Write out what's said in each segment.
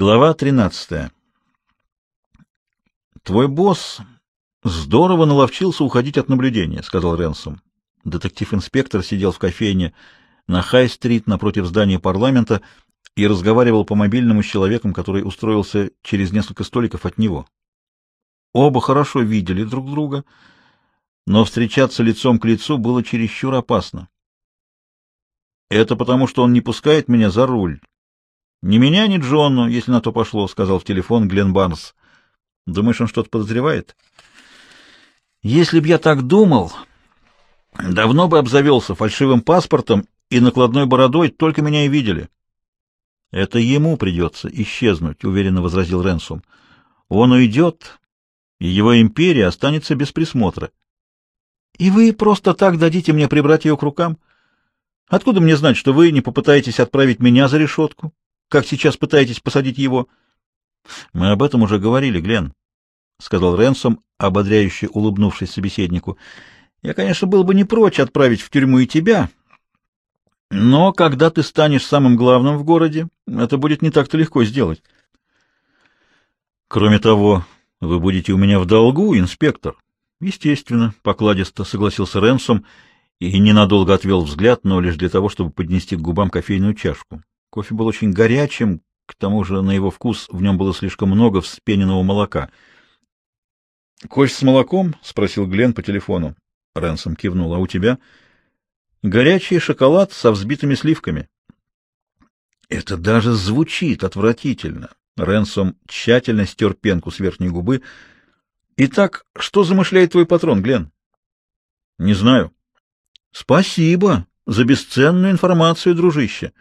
Глава 13. Твой босс здорово наловчился уходить от наблюдения, сказал Ренсом. Детектив-инспектор сидел в кофейне на Хай-стрит напротив здания парламента и разговаривал по мобильному с человеком, который устроился через несколько столиков от него. Оба хорошо видели друг друга, но встречаться лицом к лицу было чересчур опасно. Это потому, что он не пускает меня за руль, «Ни меня, ни Джонну, если на то пошло», — сказал в телефон Глен Барнс. «Думаешь, он что-то подозревает?» «Если б я так думал, давно бы обзавелся фальшивым паспортом и накладной бородой, только меня и видели». «Это ему придется исчезнуть», — уверенно возразил Ренсум. «Он уйдет, и его империя останется без присмотра». «И вы просто так дадите мне прибрать ее к рукам? Откуда мне знать, что вы не попытаетесь отправить меня за решетку?» Как сейчас пытаетесь посадить его. — Мы об этом уже говорили, Глен, — сказал Ренсом, ободряюще улыбнувшись собеседнику. — Я, конечно, был бы не прочь отправить в тюрьму и тебя, но когда ты станешь самым главным в городе, это будет не так-то легко сделать. — Кроме того, вы будете у меня в долгу, инспектор. — Естественно, — покладисто согласился Ренсом и ненадолго отвел взгляд, но лишь для того, чтобы поднести к губам кофейную чашку. Кофе был очень горячим, к тому же на его вкус в нем было слишком много вспененного молока. «Кофе с молоком?» — спросил Глен по телефону. Ренсом кивнул. «А у тебя?» «Горячий шоколад со взбитыми сливками». «Это даже звучит отвратительно». Ренсом тщательно стер пенку с верхней губы. «Итак, что замышляет твой патрон, Глен?» «Не знаю». «Спасибо за бесценную информацию, дружище».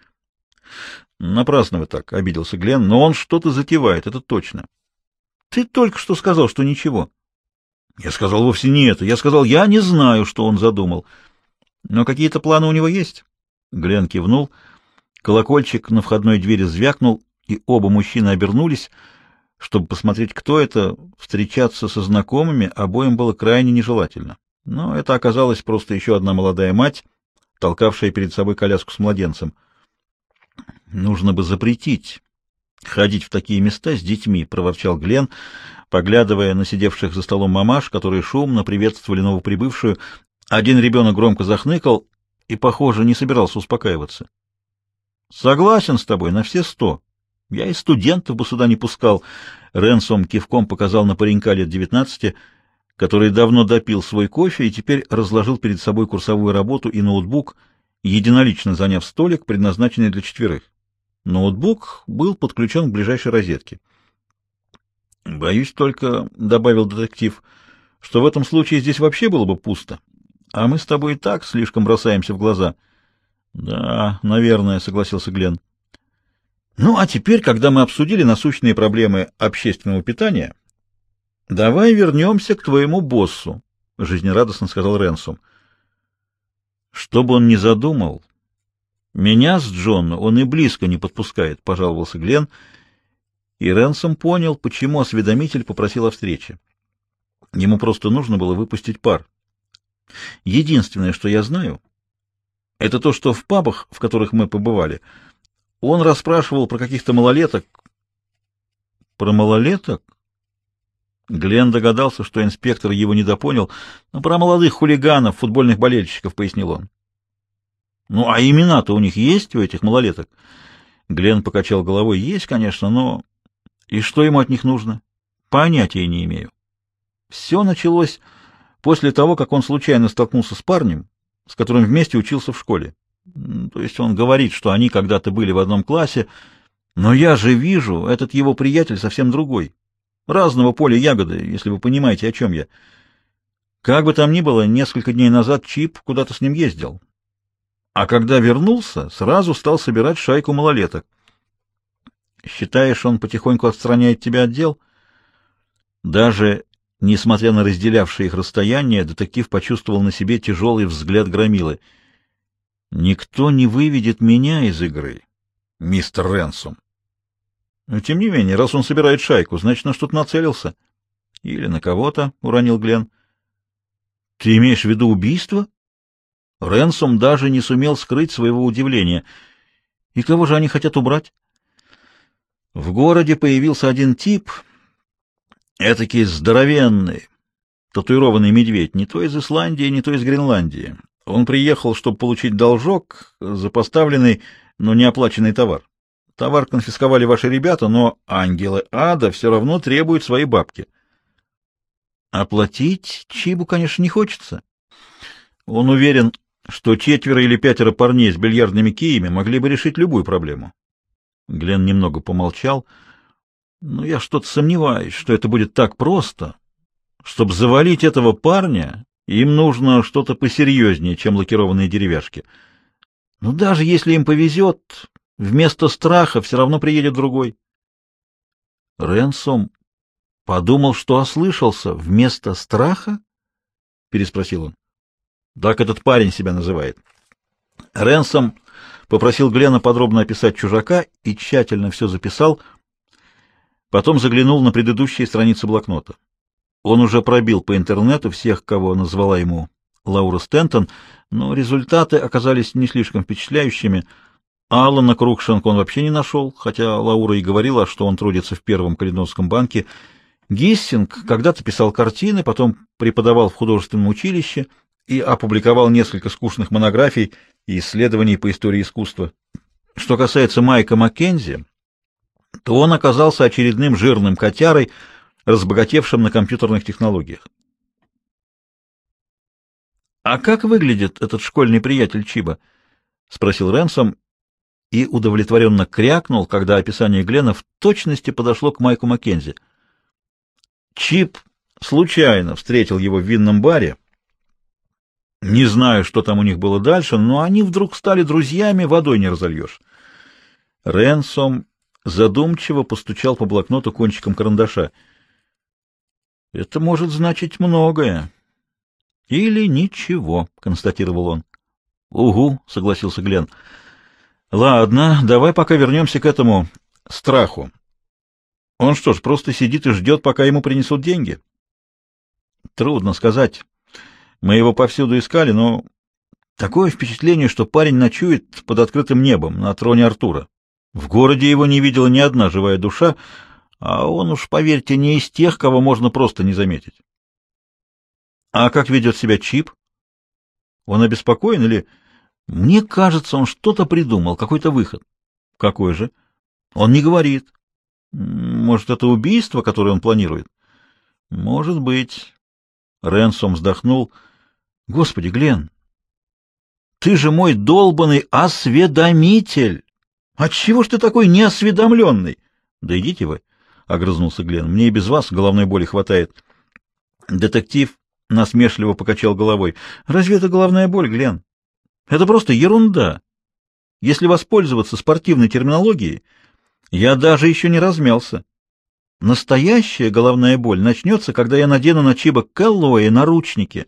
Напрасно вы так, — обиделся Глен, — но он что-то затевает, это точно. Ты только что сказал, что ничего. Я сказал вовсе не это. Я сказал, я не знаю, что он задумал. Но какие-то планы у него есть? Глен кивнул. Колокольчик на входной двери звякнул, и оба мужчины обернулись, чтобы посмотреть, кто это. Встречаться со знакомыми обоим было крайне нежелательно. Но это оказалась просто еще одна молодая мать, толкавшая перед собой коляску с младенцем — Нужно бы запретить ходить в такие места с детьми, проворчал Глен, поглядывая на сидевших за столом мамаш, которые шумно приветствовали новоприбывшую. Один ребенок громко захныкал и, похоже, не собирался успокаиваться. Согласен с тобой на все сто. Я и студентов бы сюда не пускал. Ренсом кивком показал на паренька лет девятнадцати, который давно допил свой кофе и теперь разложил перед собой курсовую работу и ноутбук, единолично заняв столик, предназначенный для четверых. Ноутбук был подключен к ближайшей розетке. «Боюсь только», — добавил детектив, — «что в этом случае здесь вообще было бы пусто, а мы с тобой и так слишком бросаемся в глаза». «Да, наверное», — согласился Глен. «Ну, а теперь, когда мы обсудили насущные проблемы общественного питания, давай вернемся к твоему боссу», — жизнерадостно сказал Ренсум. «Что бы он ни задумал, меня с Джонна он и близко не подпускает, пожаловался Глен, и Ренсом понял, почему осведомитель попросил о встрече. Ему просто нужно было выпустить пар. Единственное, что я знаю, это то, что в пабах, в которых мы побывали, он расспрашивал про каких-то малолеток. Про малолеток? Глен догадался, что инспектор его недопонял. Ну, про молодых хулиганов, футбольных болельщиков, пояснил он. Ну, а имена-то у них есть, у этих малолеток? Глен покачал головой. Есть, конечно, но... И что ему от них нужно? Понятия не имею. Все началось после того, как он случайно столкнулся с парнем, с которым вместе учился в школе. То есть он говорит, что они когда-то были в одном классе, но я же вижу, этот его приятель совсем другой. Разного поля ягоды, если вы понимаете, о чем я. Как бы там ни было, несколько дней назад Чип куда-то с ним ездил. А когда вернулся, сразу стал собирать шайку малолеток. Считаешь, он потихоньку отстраняет тебя от дел? Даже несмотря на разделявшее их расстояние, детектив почувствовал на себе тяжелый взгляд громилы. Никто не выведет меня из игры, мистер Ренсум. Но тем не менее, раз он собирает шайку, значит, на что-то нацелился. Или на кого-то, уронил Глен. Ты имеешь в виду убийство? Ренсом даже не сумел скрыть своего удивления. И кого же они хотят убрать? В городе появился один тип, этакий здоровенный, татуированный медведь, не то из Исландии, не то из Гренландии. Он приехал, чтобы получить должок за поставленный, но не оплаченный товар. Товар конфисковали ваши ребята, но ангелы ада все равно требуют свои бабки. Оплатить Чибу, конечно, не хочется. Он уверен, что четверо или пятеро парней с бильярдными киями могли бы решить любую проблему. Глен немного помолчал. Но я что-то сомневаюсь, что это будет так просто. Чтобы завалить этого парня, им нужно что-то посерьезнее, чем лакированные деревяшки. Но даже если им повезет, вместо страха все равно приедет другой. Ренсом подумал, что ослышался. Вместо страха? Переспросил он. Так этот парень себя называет. Ренсом попросил Глена подробно описать чужака и тщательно все записал, потом заглянул на предыдущие страницы блокнота. Он уже пробил по интернету всех, кого назвала ему Лаура Стентон, но результаты оказались не слишком впечатляющими. Алана Крукшенко он вообще не нашел, хотя Лаура и говорила, что он трудится в Первом Каледонском банке. Гиссинг когда-то писал картины, потом преподавал в художественном училище и опубликовал несколько скучных монографий и исследований по истории искусства. Что касается Майка Маккензи, то он оказался очередным жирным котярой, разбогатевшим на компьютерных технологиях. «А как выглядит этот школьный приятель Чиба?» — спросил Ренсом и удовлетворенно крякнул, когда описание Глена в точности подошло к Майку Маккензи. Чип случайно встретил его в винном баре. Не знаю, что там у них было дальше, но они вдруг стали друзьями, водой не разольешь. Ренсом задумчиво постучал по блокноту кончиком карандаша — это может значить многое. Или ничего, констатировал он. Угу, согласился Глен. Ладно, давай пока вернемся к этому страху. Он что ж, просто сидит и ждет, пока ему принесут деньги? Трудно сказать. Мы его повсюду искали, но такое впечатление, что парень ночует под открытым небом на троне Артура. В городе его не видела ни одна живая душа, а он уж, поверьте, не из тех, кого можно просто не заметить. А как ведет себя Чип? Он обеспокоен или... Мне кажется, он что-то придумал, какой-то выход. Какой же? Он не говорит. Может, это убийство, которое он планирует? Может быть. Ренсом вздохнул. Господи, Глен, ты же мой долбанный осведомитель! Отчего ж ты такой неосведомленный? Да идите вы. — огрызнулся Глен. — Мне и без вас головной боли хватает. Детектив насмешливо покачал головой. — Разве это головная боль, Глен? Это просто ерунда. Если воспользоваться спортивной терминологией, я даже еще не размялся. Настоящая головная боль начнется, когда я надену на Чиба Кэллоуэ наручники.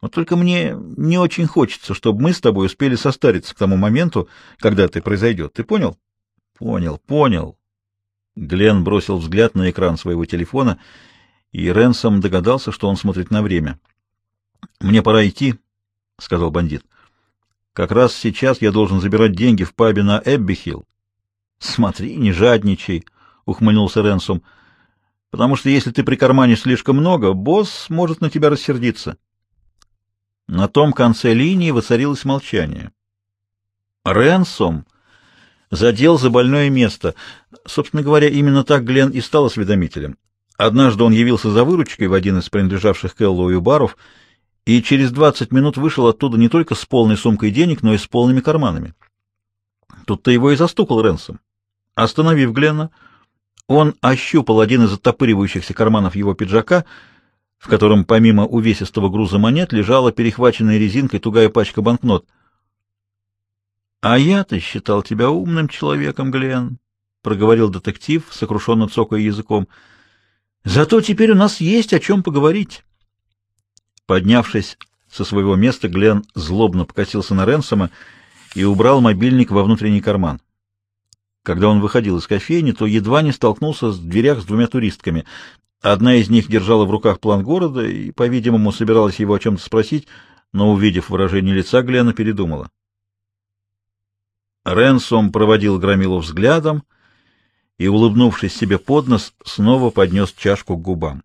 Вот только мне не очень хочется, чтобы мы с тобой успели состариться к тому моменту, когда это произойдет. Ты понял? Понял, понял. Глен бросил взгляд на экран своего телефона, и Ренсом догадался, что он смотрит на время. «Мне пора идти», — сказал бандит. «Как раз сейчас я должен забирать деньги в пабе на Эббихилл». «Смотри, не жадничай», — ухмыльнулся Ренсом, «потому что если ты прикарманишь слишком много, босс может на тебя рассердиться». На том конце линии воцарилось молчание. Ренсом задел за больное место. Собственно говоря, именно так Глен и стал осведомителем. Однажды он явился за выручкой в один из принадлежавших Кэллоуи баров и через 20 минут вышел оттуда не только с полной сумкой денег, но и с полными карманами. Тут-то его и застукал Ренсом. Остановив Гленна, он ощупал один из оттопыривающихся карманов его пиджака, в котором помимо увесистого груза монет лежала перехваченная резинкой тугая пачка банкнот — а я-то считал тебя умным человеком, Глен, проговорил детектив, сокрушенно цокая языком. Зато теперь у нас есть о чем поговорить. Поднявшись со своего места, Глен злобно покосился на Ренсома и убрал мобильник во внутренний карман. Когда он выходил из кофейни, то едва не столкнулся с дверях с двумя туристками. Одна из них держала в руках план города и, по-видимому, собиралась его о чем-то спросить, но, увидев выражение лица, Глена передумала. Ренсом проводил Громилу взглядом и, улыбнувшись себе под нос, снова поднес чашку к губам.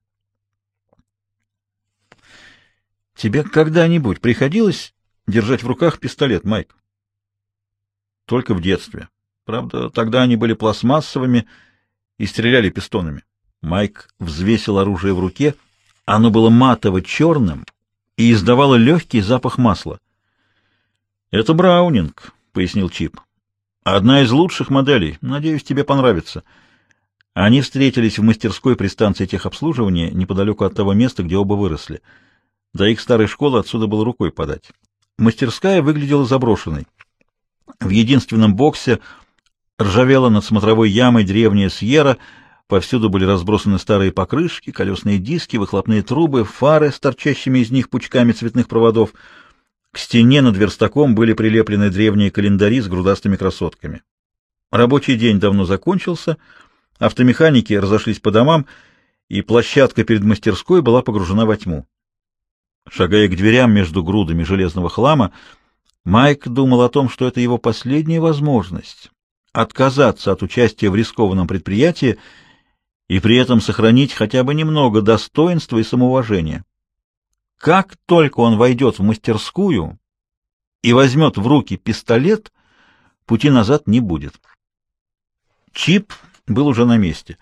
«Тебе когда-нибудь приходилось держать в руках пистолет, Майк?» «Только в детстве. Правда, тогда они были пластмассовыми и стреляли пистонами». Майк взвесил оружие в руке. Оно было матово-черным и издавало легкий запах масла. «Это Браунинг», — пояснил Чип. Одна из лучших моделей. Надеюсь, тебе понравится. Они встретились в мастерской при станции техобслуживания неподалеку от того места, где оба выросли. До их старой школы отсюда было рукой подать. Мастерская выглядела заброшенной. В единственном боксе ржавела над смотровой ямой древняя Сьерра, повсюду были разбросаны старые покрышки, колесные диски, выхлопные трубы, фары с торчащими из них пучками цветных проводов — к стене над верстаком были прилеплены древние календари с грудастыми красотками. Рабочий день давно закончился, автомеханики разошлись по домам, и площадка перед мастерской была погружена во тьму. Шагая к дверям между грудами железного хлама, Майк думал о том, что это его последняя возможность отказаться от участия в рискованном предприятии и при этом сохранить хотя бы немного достоинства и самоуважения. Как только он войдет в мастерскую и возьмет в руки пистолет, пути назад не будет. Чип был уже на месте.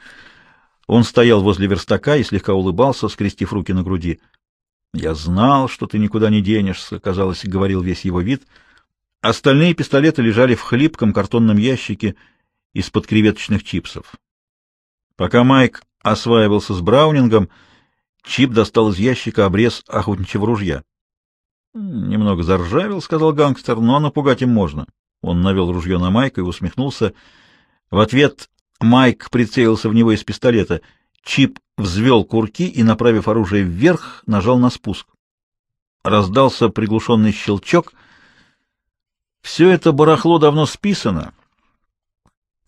Он стоял возле верстака и слегка улыбался, скрестив руки на груди. «Я знал, что ты никуда не денешься», — казалось, говорил весь его вид. Остальные пистолеты лежали в хлипком картонном ящике из-под креветочных чипсов. Пока Майк осваивался с Браунингом, — Чип достал из ящика обрез охотничьего ружья. «Немного заржавел», — сказал гангстер, — «но напугать им можно». Он навел ружье на Майка и усмехнулся. В ответ Майк прицелился в него из пистолета. Чип взвел курки и, направив оружие вверх, нажал на спуск. Раздался приглушенный щелчок. Все это барахло давно списано.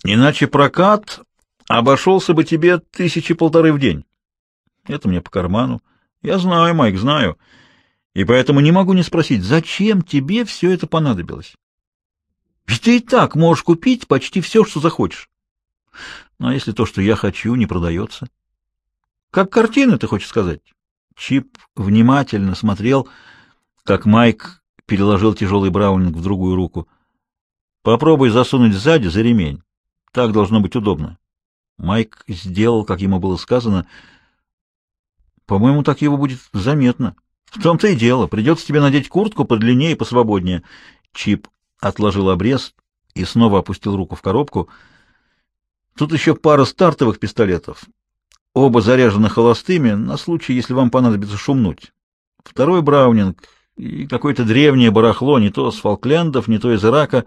Иначе прокат обошелся бы тебе тысячи полторы в день. Это мне по карману. Я знаю, Майк, знаю. И поэтому не могу не спросить, зачем тебе все это понадобилось? Ведь ты и так можешь купить почти все, что захочешь. Ну, а если то, что я хочу, не продается? Как картина, ты хочешь сказать? Чип внимательно смотрел, как Майк переложил тяжелый браунинг в другую руку. Попробуй засунуть сзади за ремень. Так должно быть удобно. Майк сделал, как ему было сказано, — по-моему, так его будет заметно. В том-то и дело. Придется тебе надеть куртку подлиннее и посвободнее. Чип отложил обрез и снова опустил руку в коробку. Тут еще пара стартовых пистолетов. Оба заряжены холостыми, на случай, если вам понадобится шумнуть. Второй Браунинг и какое-то древнее барахло, не то с Фолклендов, не то из Ирака.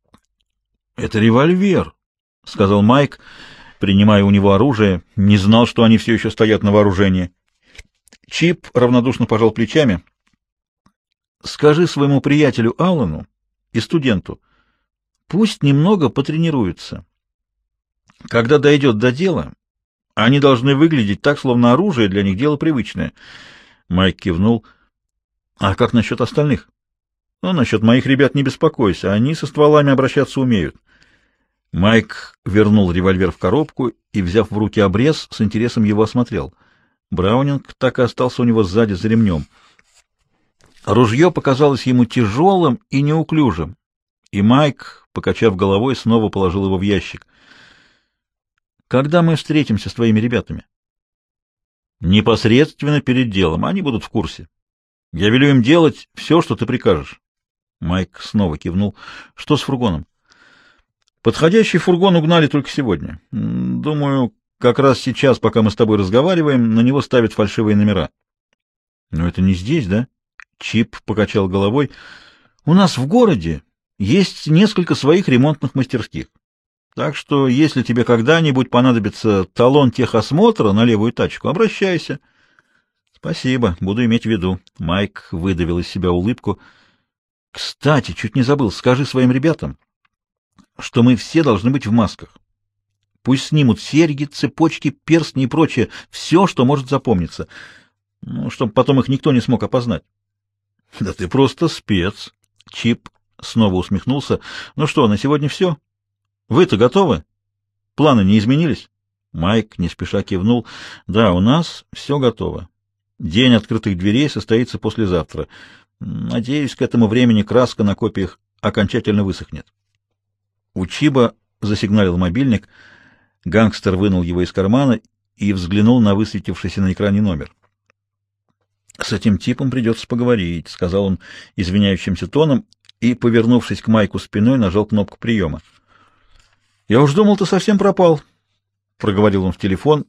— Это револьвер, — сказал Майк, — принимая у него оружие, не знал, что они все еще стоят на вооружении. Чип равнодушно пожал плечами. «Скажи своему приятелю Аллану и студенту, пусть немного потренируются. Когда дойдет до дела, они должны выглядеть так, словно оружие для них дело привычное». Майк кивнул. «А как насчет остальных?» «Ну, насчет моих ребят не беспокойся, они со стволами обращаться умеют». Майк вернул револьвер в коробку и, взяв в руки обрез, с интересом его осмотрел. Браунинг так и остался у него сзади за ремнем. Ружье показалось ему тяжелым и неуклюжим, и Майк, покачав головой, снова положил его в ящик. «Когда мы встретимся с твоими ребятами?» «Непосредственно перед делом. Они будут в курсе. Я велю им делать все, что ты прикажешь». Майк снова кивнул. «Что с фургоном?» Подходящий фургон угнали только сегодня. Думаю, как раз сейчас, пока мы с тобой разговариваем, на него ставят фальшивые номера. Но это не здесь, да? Чип покачал головой. У нас в городе есть несколько своих ремонтных мастерских. Так что, если тебе когда-нибудь понадобится талон техосмотра на левую тачку, обращайся. Спасибо, буду иметь в виду. Майк выдавил из себя улыбку. Кстати, чуть не забыл, скажи своим ребятам, что мы все должны быть в масках. Пусть снимут серьги, цепочки, перстни и прочее, все, что может запомниться, ну, чтобы потом их никто не смог опознать. — Да ты просто спец. Чип снова усмехнулся. — Ну что, на сегодня все? Вы-то готовы? Планы не изменились? Майк не спеша кивнул. Да, у нас все готово. День открытых дверей состоится послезавтра. Надеюсь, к этому времени краска на копиях окончательно высохнет. У засигналил мобильник. Гангстер вынул его из кармана и взглянул на высветившийся на экране номер. «С этим типом придется поговорить», — сказал он извиняющимся тоном и, повернувшись к Майку спиной, нажал кнопку приема. «Я уж думал, ты совсем пропал», — проговорил он в телефон.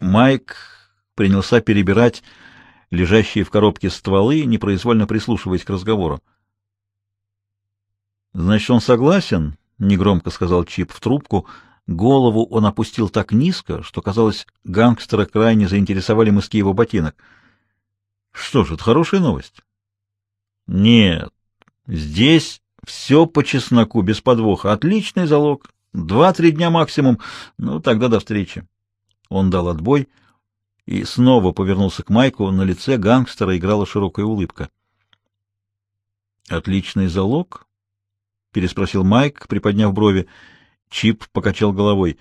Майк принялся перебирать лежащие в коробке стволы, непроизвольно прислушиваясь к разговору. «Значит, он согласен?» — негромко сказал Чип в трубку. Голову он опустил так низко, что, казалось, гангстера крайне заинтересовали мыски его ботинок. «Что ж, это хорошая новость?» «Нет, здесь все по чесноку, без подвоха. Отличный залог. Два-три дня максимум. Ну, тогда до встречи». Он дал отбой и снова повернулся к Майку. На лице гангстера играла широкая улыбка. «Отличный залог?» — переспросил Майк, приподняв брови. Чип покачал головой.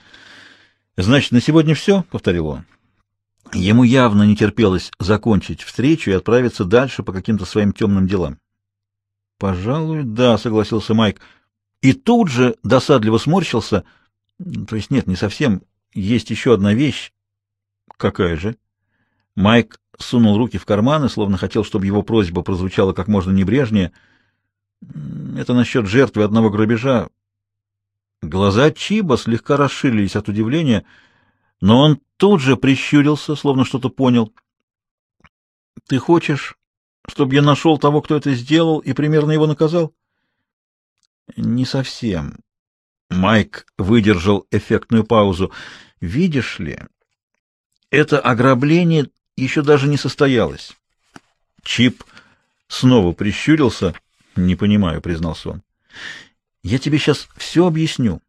«Значит, на сегодня все?» — повторил он. Ему явно не терпелось закончить встречу и отправиться дальше по каким-то своим темным делам. «Пожалуй, да», — согласился Майк. И тут же досадливо сморщился. То есть нет, не совсем. Есть еще одна вещь. Какая же? Майк сунул руки в карманы, словно хотел, чтобы его просьба прозвучала как можно небрежнее. Это насчет жертвы одного грабежа. Глаза Чиба слегка расширились от удивления, но он тут же прищурился, словно что-то понял. — Ты хочешь, чтобы я нашел того, кто это сделал, и примерно его наказал? — Не совсем. Майк выдержал эффектную паузу. — Видишь ли, это ограбление еще даже не состоялось. Чип снова прищурился. — Не понимаю, — признался он. — Я тебе сейчас все объясню.